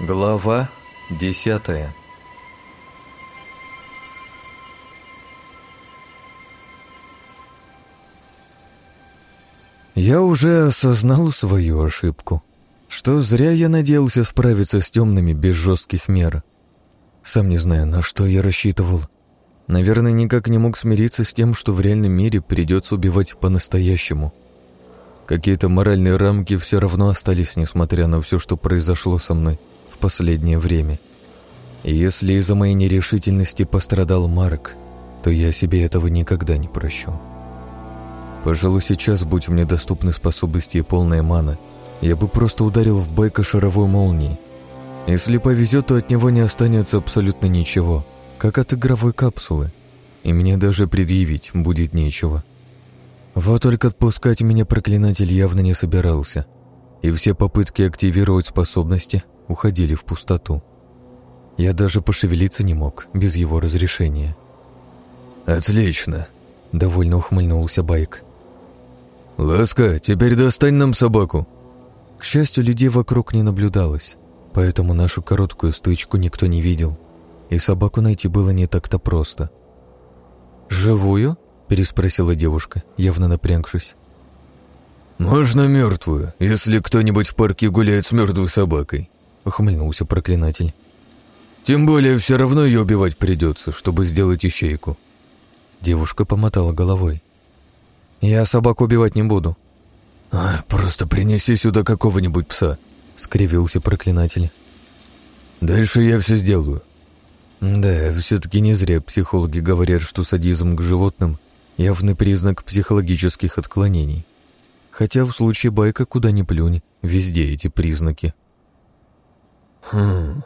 Глава десятая Я уже осознал свою ошибку, что зря я надеялся справиться с темными без жестких мер. Сам не знаю, на что я рассчитывал. Наверное, никак не мог смириться с тем, что в реальном мире придется убивать по-настоящему. Какие-то моральные рамки все равно остались, несмотря на все, что произошло со мной последнее время. И если из-за моей нерешительности пострадал Марк, то я себе этого никогда не прощу. Пожалуй, сейчас, будь мне доступны способности и полная мана, я бы просто ударил в байка шаровой молнией. Если повезет, то от него не останется абсолютно ничего, как от игровой капсулы, и мне даже предъявить будет нечего. Вот только отпускать меня проклинатель явно не собирался, и все попытки активировать способности уходили в пустоту. Я даже пошевелиться не мог без его разрешения. «Отлично!» — довольно ухмыльнулся Байк. «Ласка, теперь достань нам собаку!» К счастью, людей вокруг не наблюдалось, поэтому нашу короткую стычку никто не видел, и собаку найти было не так-то просто. «Живую?» — переспросила девушка, явно напрягшись. «Можно мертвую, если кто-нибудь в парке гуляет с мертвой собакой», — ухмыльнулся проклинатель. «Тем более все равно ее убивать придется, чтобы сделать ищейку». Девушка помотала головой. «Я собаку убивать не буду». «А, просто принеси сюда какого-нибудь пса», — скривился проклинатель. «Дальше я все сделаю». Да, все-таки не зря психологи говорят, что садизм к животным — явный признак психологических отклонений. Хотя в случае байка куда ни плюнь, везде эти признаки. Хм.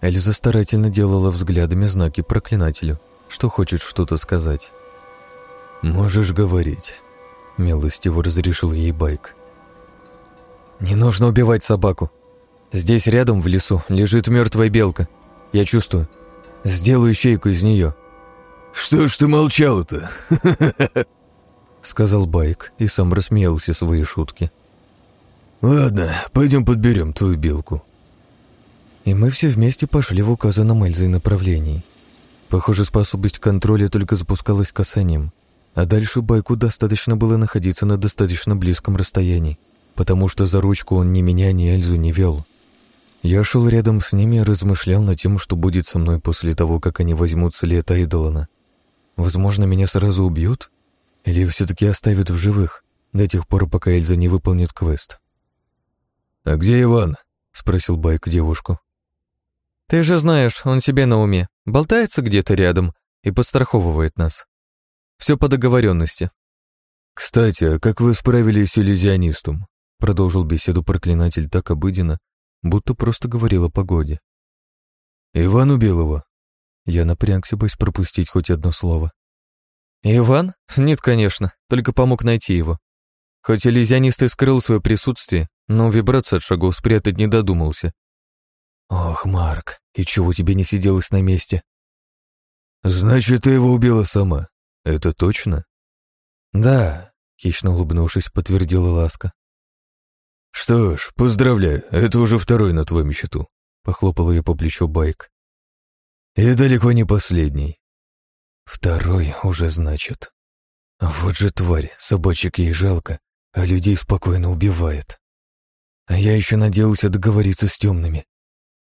Эльза старательно делала взглядами знаки проклинателю, что хочет что-то сказать. «Можешь говорить», — милостиво разрешил ей Байк. «Не нужно убивать собаку. Здесь рядом, в лесу, лежит мертвая белка. Я чувствую. Сделаю щейку из нее». «Что ж ты молчал-то?» сказал Байк и сам рассмеялся своей шутки. «Ладно, пойдем подберем твою белку» и мы все вместе пошли в указанном Эльзой направлении. Похоже, способность контроля только запускалась касанием, а дальше байку достаточно было находиться на достаточно близком расстоянии, потому что за ручку он ни меня, ни Эльзу не вел. Я шел рядом с ними и размышлял над тем, что будет со мной после того, как они возьмут след Айдолана. Возможно, меня сразу убьют? Или все-таки оставят в живых, до тех пор, пока Эльза не выполнит квест? «А где Иван?» — спросил Байк девушку. Ты же знаешь, он себе на уме, болтается где-то рядом и подстраховывает нас. Все по договоренности. «Кстати, а как вы справились с иллюзионистом?» Продолжил беседу проклинатель так обыденно, будто просто говорил о погоде. «Иван убил его». Я напрягся, боясь пропустить хоть одно слово. «Иван? Нет, конечно, только помог найти его. Хоть иллюзионист и скрыл свое присутствие, но вибрацию от шагов спрятать не додумался. «Ох, Марк, и чего тебе не сиделось на месте?» «Значит, ты его убила сама. Это точно?» «Да», — хищно улыбнувшись, подтвердила Ласка. «Что ж, поздравляю, это уже второй на твоем счету», — похлопал ее по плечу Байк. «И далеко не последний. Второй уже значит. Вот же тварь, собачек ей жалко, а людей спокойно убивает. А я еще надеялся договориться с темными,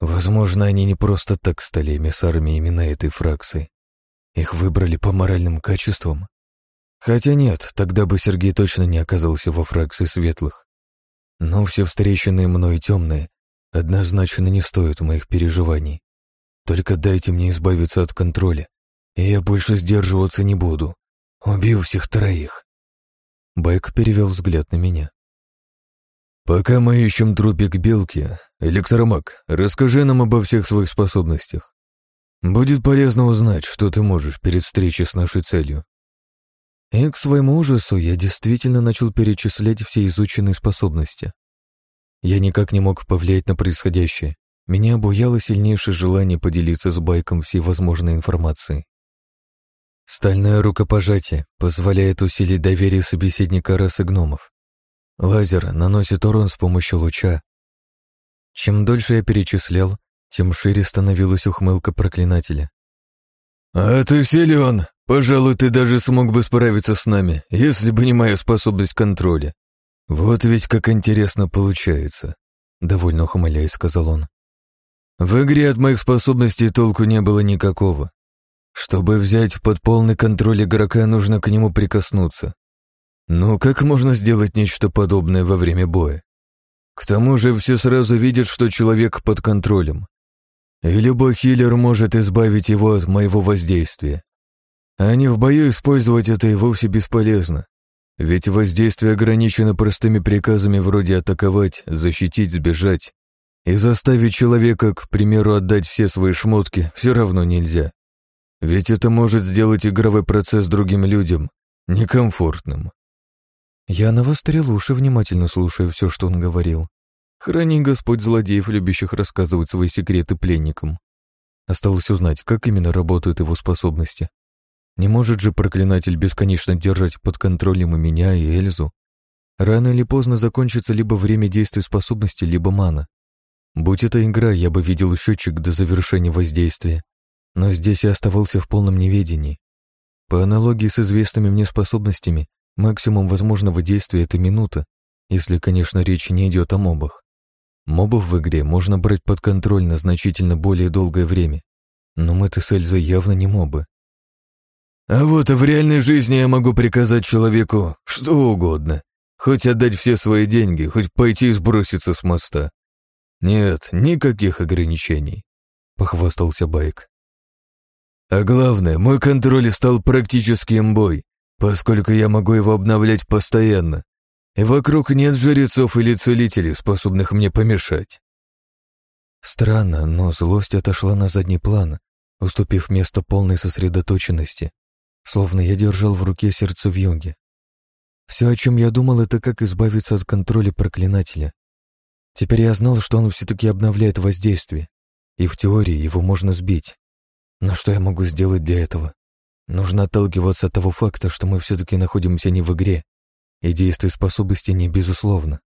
Возможно, они не просто так стали эмиссарами именно этой фракции. Их выбрали по моральным качествам. Хотя нет, тогда бы Сергей точно не оказался во фракции светлых. Но все встреченные мной темные однозначно не стоят моих переживаний. Только дайте мне избавиться от контроля, и я больше сдерживаться не буду. Убил всех троих. Байк перевел взгляд на меня. «Пока мы ищем трупик белки, электромаг, расскажи нам обо всех своих способностях. Будет полезно узнать, что ты можешь перед встречей с нашей целью». И к своему ужасу я действительно начал перечислять все изученные способности. Я никак не мог повлиять на происходящее. Меня обуяло сильнейшее желание поделиться с Байком всей возможной информацией. Стальное рукопожатие позволяет усилить доверие собеседника расы гномов. Лазер наносит урон с помощью луча. Чем дольше я перечислял, тем шире становилась ухмылка проклинателя. «А ты силен! Пожалуй, ты даже смог бы справиться с нами, если бы не моя способность контроля. Вот ведь как интересно получается», — довольно ухмыляясь, сказал он. «В игре от моих способностей толку не было никакого. Чтобы взять под полный контроль игрока, нужно к нему прикоснуться. Ну, как можно сделать нечто подобное во время боя? К тому же все сразу видят, что человек под контролем. И любой хиллер может избавить его от моего воздействия. А не в бою использовать это и вовсе бесполезно. Ведь воздействие ограничено простыми приказами вроде атаковать, защитить, сбежать. И заставить человека, к примеру, отдать все свои шмотки все равно нельзя. Ведь это может сделать игровой процесс другим людям некомфортным. Я навострил уши, внимательно слушая все, что он говорил. Храни Господь злодеев, любящих рассказывать свои секреты пленникам. Осталось узнать, как именно работают его способности. Не может же проклинатель бесконечно держать под контролем и меня, и Эльзу. Рано или поздно закончится либо время действия способности, либо мана. Будь это игра, я бы видел счетчик до завершения воздействия. Но здесь я оставался в полном неведении. По аналогии с известными мне способностями, Максимум возможного действия — это минута, если, конечно, речь не идет о мобах. Мобов в игре можно брать под контроль на значительно более долгое время, но мы-то с Эльзой явно не мобы. А вот в реальной жизни я могу приказать человеку что угодно, хоть отдать все свои деньги, хоть пойти и сброситься с моста. Нет, никаких ограничений, — похвастался Байк. А главное, мой контроль стал практически имбой, поскольку я могу его обновлять постоянно, и вокруг нет жрецов или целителей, способных мне помешать. Странно, но злость отошла на задний план, уступив место полной сосредоточенности, словно я держал в руке сердце в юге. Все, о чем я думал, это как избавиться от контроля проклинателя. Теперь я знал, что он все-таки обновляет воздействие, и в теории его можно сбить. Но что я могу сделать для этого? Нужно отталкиваться от того факта, что мы все-таки находимся не в игре, и действие способности не безусловно.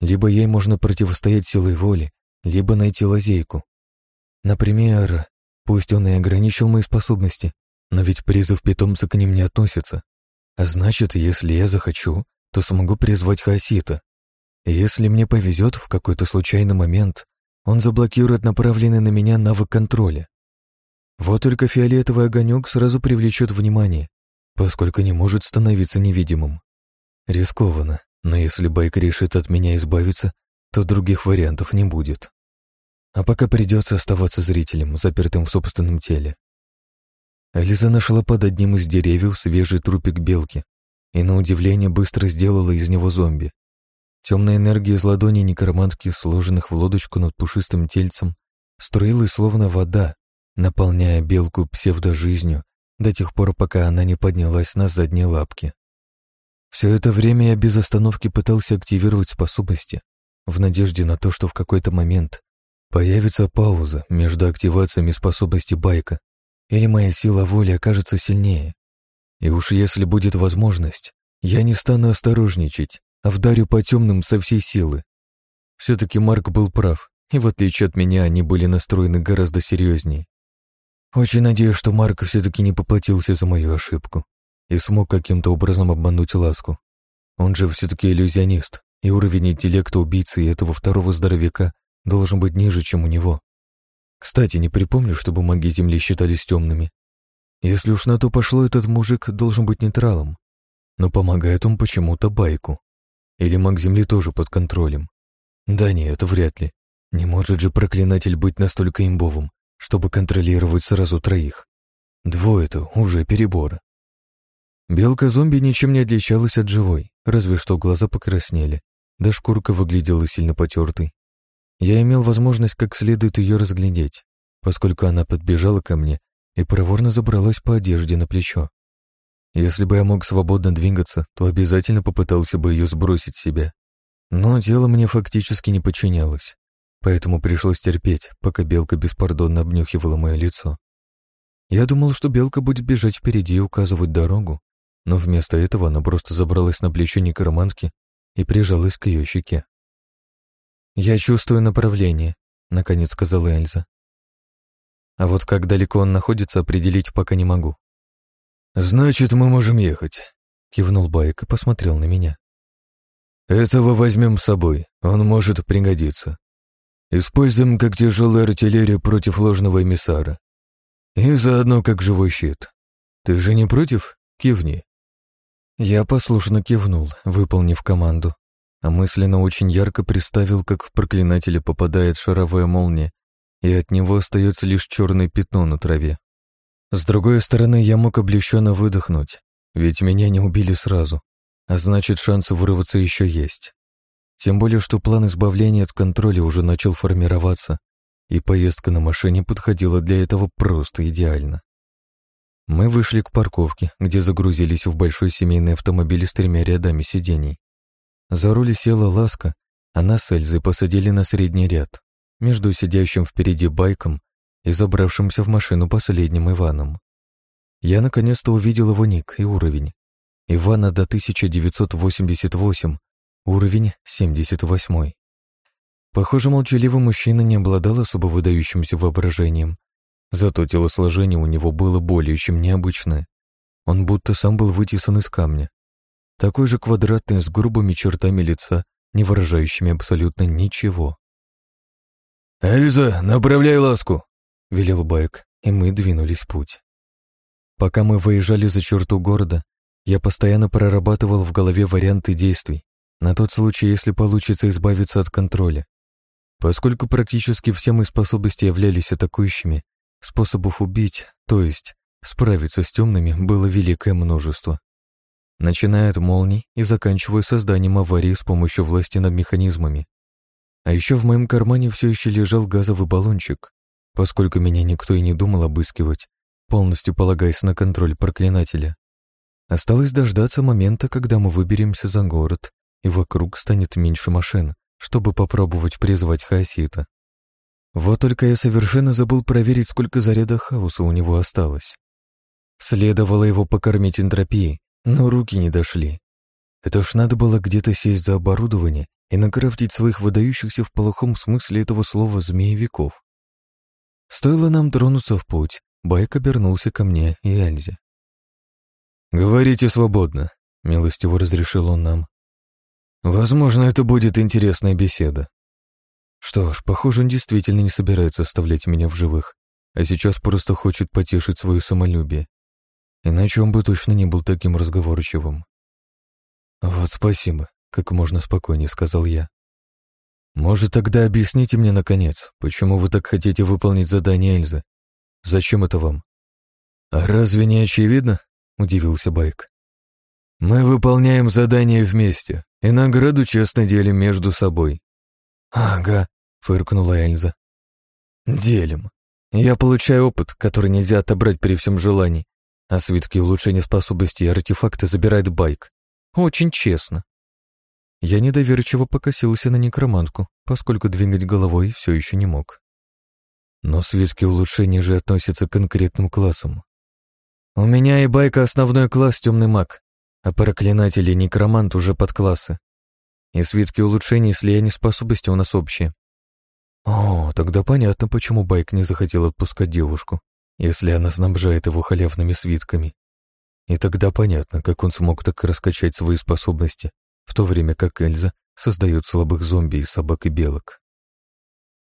Либо ей можно противостоять силой воли, либо найти лазейку. Например, пусть он и ограничил мои способности, но ведь призыв питомца к ним не относится. А значит, если я захочу, то смогу призвать Хаосита. И если мне повезет в какой-то случайный момент, он заблокирует направленный на меня навык контроля. Вот только фиолетовый огонек сразу привлечет внимание, поскольку не может становиться невидимым. Рискованно, но если Байк решит от меня избавиться, то других вариантов не будет. А пока придется оставаться зрителем, запертым в собственном теле. Элиза нашла под одним из деревьев свежий трупик белки и, на удивление, быстро сделала из него зомби. Темная энергия из ладони некромантки, сложенных в лодочку над пушистым тельцем, струилась словно вода, наполняя белку псевдожизнью до тех пор, пока она не поднялась на задние лапки. Все это время я без остановки пытался активировать способности, в надежде на то, что в какой-то момент появится пауза между активациями способности байка, или моя сила воли окажется сильнее. И уж если будет возможность, я не стану осторожничать, а вдарю по темным со всей силы. Все-таки Марк был прав, и в отличие от меня они были настроены гораздо серьезнее. Очень надеюсь, что Марк все-таки не поплатился за мою ошибку и смог каким-то образом обмануть ласку. Он же все-таки иллюзионист, и уровень интеллекта убийцы этого второго здоровяка должен быть ниже, чем у него. Кстати, не припомню, чтобы маги Земли считались темными. Если уж на то пошло, этот мужик должен быть нейтралом. Но помогает он почему-то байку. Или маг Земли тоже под контролем. Да нет, это вряд ли. Не может же проклинатель быть настолько имбовым, чтобы контролировать сразу троих. Двое-то уже перебор. Белка-зомби ничем не отличалась от живой, разве что глаза покраснели, да шкурка выглядела сильно потертой. Я имел возможность как следует ее разглядеть, поскольку она подбежала ко мне и проворно забралась по одежде на плечо. Если бы я мог свободно двигаться, то обязательно попытался бы ее сбросить с себя. Но тело мне фактически не подчинялось поэтому пришлось терпеть, пока белка беспардонно обнюхивала мое лицо. Я думал, что белка будет бежать впереди и указывать дорогу, но вместо этого она просто забралась на плечо некромантки и прижалась к ее щеке. «Я чувствую направление», — наконец сказала Эльза. «А вот как далеко он находится, определить пока не могу». «Значит, мы можем ехать», — кивнул Байк и посмотрел на меня. «Этого возьмем с собой, он может пригодиться. Используем как тяжелую артиллерию против ложного эмиссара. И заодно как живой щит. Ты же не против? Кивни». Я послушно кивнул, выполнив команду, а мысленно очень ярко представил, как в проклинателе попадает шаровая молния, и от него остается лишь черное пятно на траве. С другой стороны, я мог облегченно выдохнуть, ведь меня не убили сразу, а значит, шансы вырваться еще есть. Тем более, что план избавления от контроля уже начал формироваться, и поездка на машине подходила для этого просто идеально. Мы вышли к парковке, где загрузились в большой семейный автомобиль с тремя рядами сидений. За руль села Ласка, а нас с Эльзой посадили на средний ряд, между сидящим впереди байком и забравшимся в машину последним Иваном. Я наконец-то увидел его ник и уровень. Ивана до 1988, уровень 78. Похоже, молчаливый мужчина не обладал особо выдающимся воображением, зато телосложение у него было более чем необычное. Он будто сам был вытесан из камня. Такой же квадратный, с грубыми чертами лица, не выражающими абсолютно ничего. «Эльза, направляй ласку!» — велел Байк, и мы двинулись в путь. Пока мы выезжали за черту города, я постоянно прорабатывал в голове варианты действий, на тот случай, если получится избавиться от контроля. Поскольку практически все мои способности являлись атакующими, способов убить, то есть справиться с темными, было великое множество. Начиная от молний и заканчивая созданием аварии с помощью власти над механизмами. А еще в моем кармане все еще лежал газовый баллончик, поскольку меня никто и не думал обыскивать, полностью полагаясь на контроль проклинателя. Осталось дождаться момента, когда мы выберемся за город, и вокруг станет меньше машин, чтобы попробовать призвать Хаосита. Вот только я совершенно забыл проверить, сколько заряда хаоса у него осталось. Следовало его покормить энтропией, но руки не дошли. Это ж надо было где-то сесть за оборудование и накрафтить своих выдающихся в плохом смысле этого слова змеевиков. Стоило нам тронуться в путь, Байк обернулся ко мне и Эльзе. «Говорите свободно», — милостиво разрешил он нам. «Возможно, это будет интересная беседа». Что ж, похоже, он действительно не собирается оставлять меня в живых, а сейчас просто хочет потешить свое самолюбие. Иначе он бы точно не был таким разговорчивым. «Вот спасибо», — как можно спокойнее сказал я. «Может, тогда объясните мне, наконец, почему вы так хотите выполнить задание Эльзы? Зачем это вам?» «А разве не очевидно?» — удивился Байк. «Мы выполняем задание вместе и награду честно делим между собой». «Ага», — фыркнула Эльза. «Делим. Я получаю опыт, который нельзя отобрать при всем желании, а свитки улучшения способностей и артефакты забирает Байк. Очень честно. Я недоверчиво покосился на некромантку, поскольку двигать головой все еще не мог. Но свитки улучшения же относятся к конкретным классам. У меня и байка основной класс темный маг, а проклинатель и некромант уже подклассы. И свитки улучшений слияния способностей у нас общие. О, тогда понятно, почему байк не захотел отпускать девушку, если она снабжает его халявными свитками. И тогда понятно, как он смог так раскачать свои способности, в то время как Эльза создает слабых зомби из собак и белок.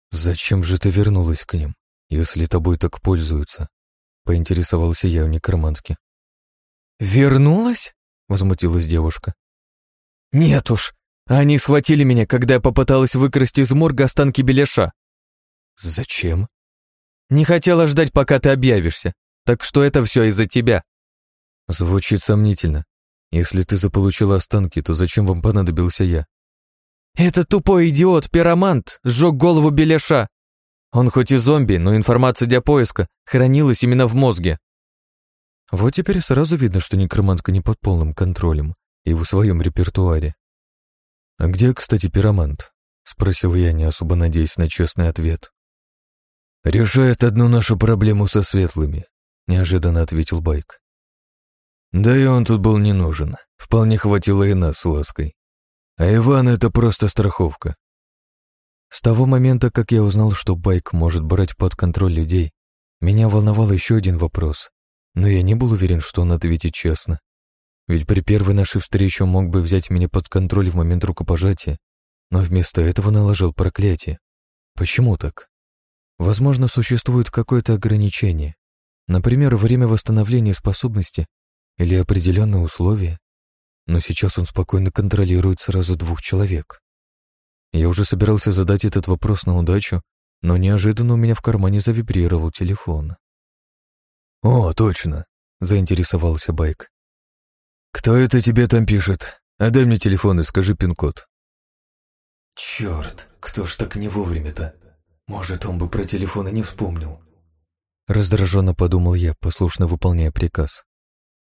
«Зачем же ты вернулась к ним, если тобой так пользуются?» — поинтересовался я у некромантки. «Вернулась?» — возмутилась девушка. «Нет уж, они схватили меня, когда я попыталась выкрасть из морга останки беляша». «Зачем?» «Не хотела ждать, пока ты объявишься, так что это все из-за тебя». Звучит сомнительно. Если ты заполучила останки, то зачем вам понадобился я? Этот тупой идиот, пиромант, сжег голову Беляша. Он хоть и зомби, но информация для поиска хранилась именно в мозге. Вот теперь сразу видно, что некромантка не под полным контролем и в своем репертуаре. «А где, кстати, пиромант?» — спросил я, не особо надеясь на честный ответ. «Решает одну нашу проблему со светлыми», — неожиданно ответил Байк. Да и он тут был не нужен. Вполне хватило и нас с лаской. А Иван — это просто страховка. С того момента, как я узнал, что байк может брать под контроль людей, меня волновал еще один вопрос, но я не был уверен, что он ответит честно. Ведь при первой нашей встрече он мог бы взять меня под контроль в момент рукопожатия, но вместо этого наложил проклятие. Почему так? Возможно, существует какое-то ограничение. Например, время восстановления способности или определенные условия. Но сейчас он спокойно контролирует сразу двух человек. Я уже собирался задать этот вопрос на удачу, но неожиданно у меня в кармане завибрировал телефон. «О, точно!» — заинтересовался Байк. «Кто это тебе там пишет? Отдай мне телефон и скажи пин-код». «Черт, кто ж так не вовремя-то? Может, он бы про телефон и не вспомнил». Раздраженно подумал я, послушно выполняя приказ.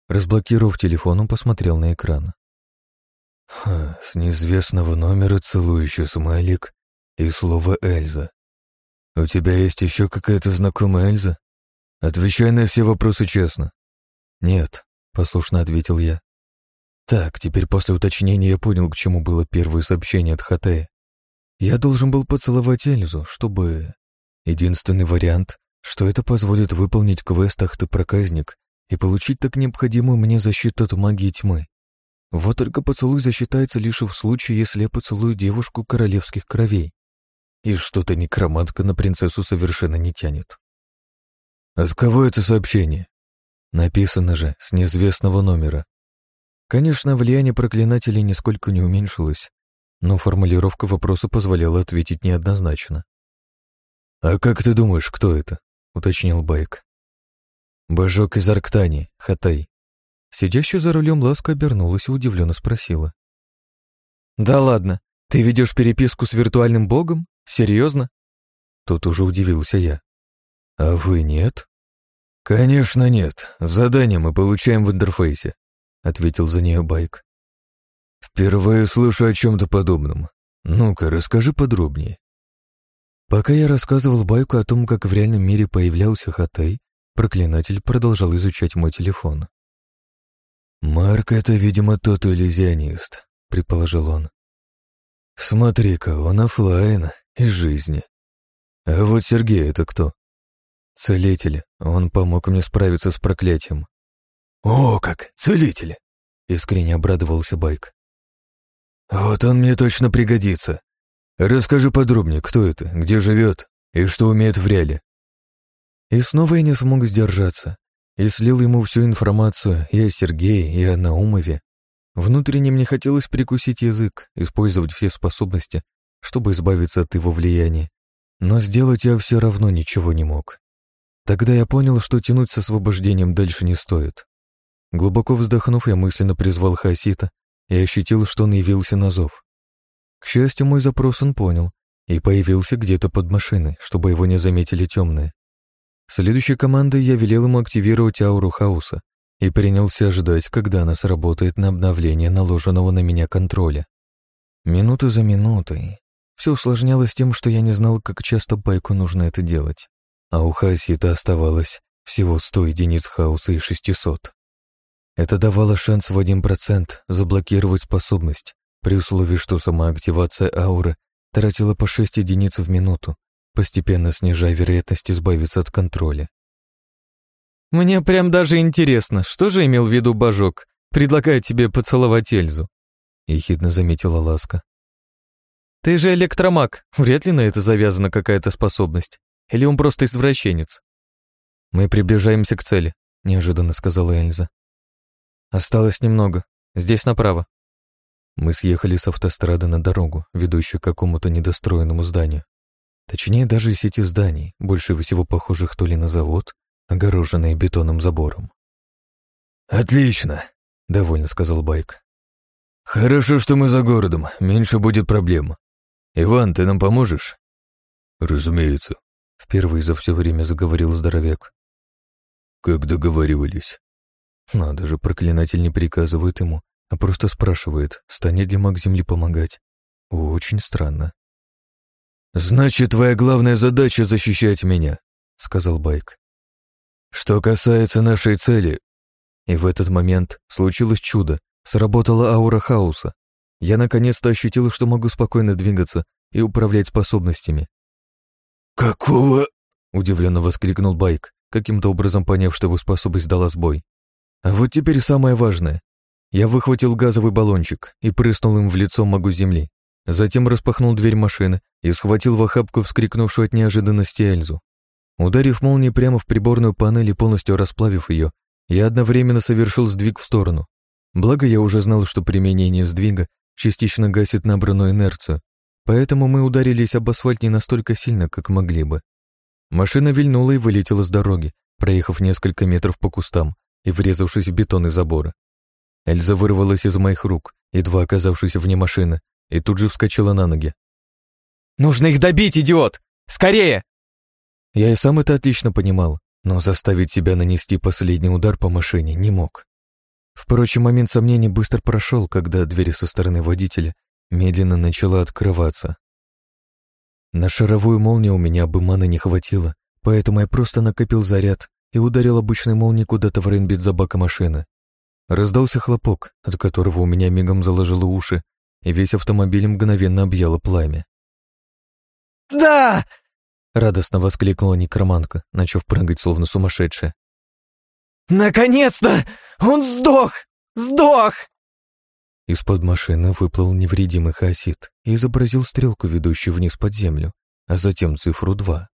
Разблокировав телефон, он посмотрел на экран. Ха, с неизвестного номера целующий смайлик и слово «Эльза». «У тебя есть еще какая-то знакомая Эльза? Отвечай на все вопросы честно». «Нет», — послушно ответил я. Так, теперь после уточнения я понял, к чему было первое сообщение от Хатея. Я должен был поцеловать Эльзу, чтобы... Единственный вариант, что это позволит выполнить квест «Ах ты проказник» и получить так необходимую мне защиту от магии тьмы. Вот только поцелуй засчитается лишь в случае, если я поцелую девушку королевских кровей. И что-то некромантка на принцессу совершенно не тянет. А с кого это сообщение? Написано же, с неизвестного номера. Конечно, влияние проклинателей нисколько не уменьшилось, но формулировка вопроса позволяла ответить неоднозначно. «А как ты думаешь, кто это?» — уточнил Байк. «Божок из Арктани, Хатай». Сидящая за рулем ласка обернулась и удивленно спросила. «Да ладно, ты ведешь переписку с виртуальным богом? Серьезно?» Тут уже удивился я. «А вы нет?» «Конечно нет. Задание мы получаем в интерфейсе», — ответил за нее Байк. «Впервые слышу о чем-то подобном. Ну-ка, расскажи подробнее». Пока я рассказывал Байку о том, как в реальном мире появлялся Хатай, проклинатель продолжал изучать мой телефон. «Марк — это, видимо, тот иллюзионист», — предположил он. «Смотри-ка, он офлайн, из жизни. А вот Сергей — это кто?» «Целитель. Он помог мне справиться с проклятием». «О, как! Целитель!» — искренне обрадовался Байк. «Вот он мне точно пригодится. Расскажи подробнее, кто это, где живет и что умеет в реале». И снова я не смог сдержаться и слил ему всю информацию и о Сергее, и о Наумове. Внутренне мне хотелось прикусить язык, использовать все способности, чтобы избавиться от его влияния, но сделать я все равно ничего не мог. Тогда я понял, что тянуть с освобождением дальше не стоит. Глубоко вздохнув, я мысленно призвал Хасита и ощутил, что он явился на зов. К счастью, мой запрос он понял и появился где-то под машиной, чтобы его не заметили темные. Следующей командой я велел ему активировать ауру хаоса и принялся ждать, когда она сработает на обновление наложенного на меня контроля. Минута за минутой. Все усложнялось тем, что я не знал, как часто байку нужно это делать, а у Хасита оставалось всего 100 единиц хаоса и 600. Это давало шанс в 1% заблокировать способность, при условии, что сама активация ауры тратила по 6 единиц в минуту, постепенно снижая вероятность избавиться от контроля. «Мне прям даже интересно, что же имел в виду Божок, предлагая тебе поцеловать Эльзу?» — ехидно заметила Ласка. «Ты же электромаг, вряд ли на это завязана какая-то способность. Или он просто извращенец?» «Мы приближаемся к цели», — неожиданно сказала Эльза. «Осталось немного. Здесь направо». Мы съехали с автострады на дорогу, ведущую к какому-то недостроенному зданию. Точнее, даже сети зданий, больше всего похожих то ли на завод, огороженные бетонным забором. «Отлично», — довольно сказал Байк. «Хорошо, что мы за городом, меньше будет проблем. Иван, ты нам поможешь?» «Разумеется», — впервые за все время заговорил здоровяк. «Как договаривались». Надо же, проклинатель не приказывает ему, а просто спрашивает, станет ли маг Земли помогать. Очень странно. «Значит, твоя главная задача — защищать меня», — сказал Байк. «Что касается нашей цели...» И в этот момент случилось чудо. Сработала аура хаоса. Я наконец-то ощутил, что могу спокойно двигаться, и управлять способностями. «Какого?» — удивленно воскликнул Байк, каким-то образом поняв, что его способность дала сбой. А вот теперь самое важное. Я выхватил газовый баллончик и прыснул им в лицо магу земли. Затем распахнул дверь машины и схватил в охапку вскрикнувшую от неожиданности Эльзу. Ударив молнией прямо в приборную панель и полностью расплавив ее, я одновременно совершил сдвиг в сторону. Благо я уже знал, что применение сдвига частично гасит набранную инерцию, поэтому мы ударились об асфальт не настолько сильно, как могли бы. Машина вильнула и вылетела с дороги, проехав несколько метров по кустам и врезавшись в бетонный забор. Эльза вырвалась из моих рук, едва оказавшись вне машины, и тут же вскочила на ноги. «Нужно их добить, идиот! Скорее!» Я и сам это отлично понимал, но заставить себя нанести последний удар по машине не мог. Впрочем, момент сомнений быстро прошел, когда дверь со стороны водителя медленно начала открываться. На шаровую молнию у меня бы маны не хватило, поэтому я просто накопил заряд и ударил обычной молнией куда-то в район бензобака машины. Раздался хлопок, от которого у меня мигом заложило уши, и весь автомобиль мгновенно объяло пламя. «Да!» — радостно воскликнула некромантка, начав прыгать словно сумасшедшая. «Наконец-то! Он сдох! Сдох!» Из-под машины выплыл невредимый хаосит и изобразил стрелку, ведущую вниз под землю, а затем цифру два.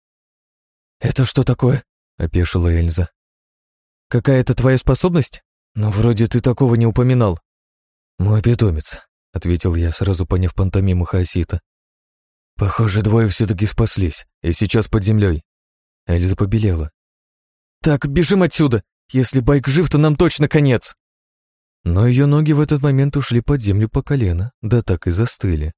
«Это что такое?» — опешила Эльза. «Какая-то твоя способность? Но вроде ты такого не упоминал». «Мой питомец», — ответил я, сразу поняв пантомиму хаосита. «Похоже, двое все-таки спаслись, и сейчас под землей». Эльза побелела. «Так, бежим отсюда! Если байк жив, то нам точно конец!» Но ее ноги в этот момент ушли под землю по колено, да так и застыли.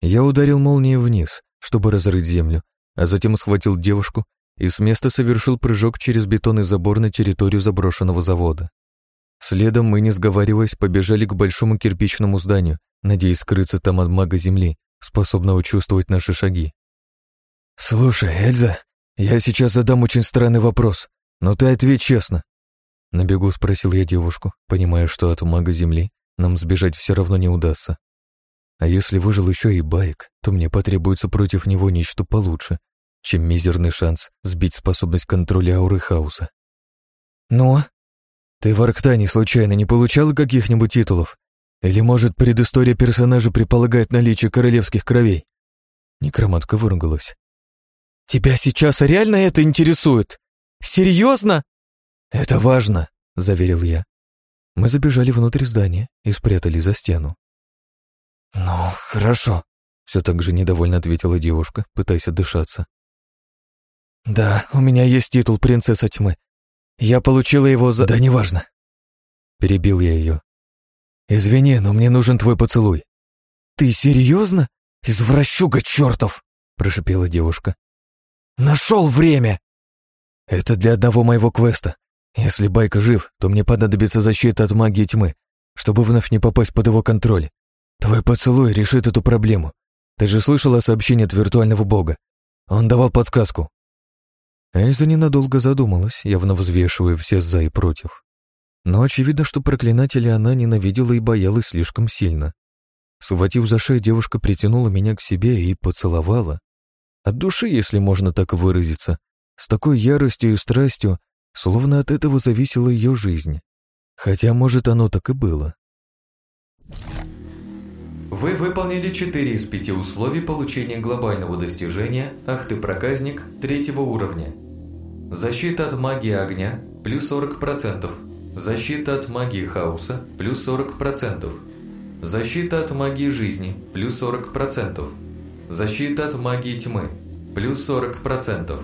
Я ударил молнией вниз, чтобы разрыть землю, а затем схватил девушку и с места совершил прыжок через бетонный забор на территорию заброшенного завода. Следом мы, не сговариваясь, побежали к большому кирпичному зданию, надеясь скрыться там от мага земли, способного чувствовать наши шаги. «Слушай, Эльза, я сейчас задам очень странный вопрос, но ты ответь честно. На бегу спросил я девушку, понимая, что от мага земли нам сбежать все равно не удастся. А если выжил еще и байк, то мне потребуется против него нечто получше, чем мизерный шанс сбить способность контроля ауры хаоса. «Ну? Ты в Арктане случайно не получал каких-нибудь титулов? Или, может, предыстория персонажа предполагает наличие королевских кровей?» Некроматка выругалась. «Тебя сейчас реально это интересует? Серьезно?» «Это важно», — заверил я. Мы забежали внутрь здания и спрятались за стену. «Ну, хорошо», — все так же недовольно ответила девушка, пытаясь отдышаться. «Да, у меня есть титул принцесса тьмы. Я получила его за...» «Да неважно». Перебил я ее. «Извини, но мне нужен твой поцелуй». «Ты серьезно? Извращуга чертов!» — прошипела девушка. «Нашел время!» «Это для одного моего квеста. Если Байка жив, то мне понадобится защита от магии тьмы, чтобы вновь не попасть под его контроль. Твой поцелуй решит эту проблему. Ты же слышала сообщение от виртуального бога? Он давал подсказку». Эльза ненадолго задумалась, явно взвешивая все «за» и «против». Но очевидно, что проклинателя она ненавидела и боялась слишком сильно. Схватив за шею, девушка притянула меня к себе и поцеловала. От души, если можно так выразиться, с такой яростью и страстью, словно от этого зависела ее жизнь. Хотя, может, оно так и было. Вы выполнили 4 из 5 условий получения глобального достижения «Ах ты проказник» третьего уровня. Защита от магии огня – плюс 40%. Защита от магии хаоса – плюс 40%. Защита от магии жизни – плюс 40%. Защита от магии тьмы – плюс 40%.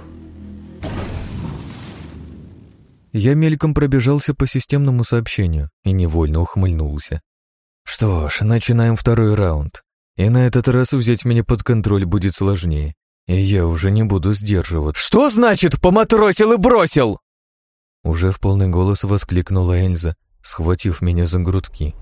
Я мельком пробежался по системному сообщению и невольно ухмыльнулся. Что ж, начинаем второй раунд. И на этот раз взять меня под контроль будет сложнее. И я уже не буду сдерживать. «Что значит поматросил и бросил?» Уже в полный голос воскликнула Эльза, схватив меня за грудки.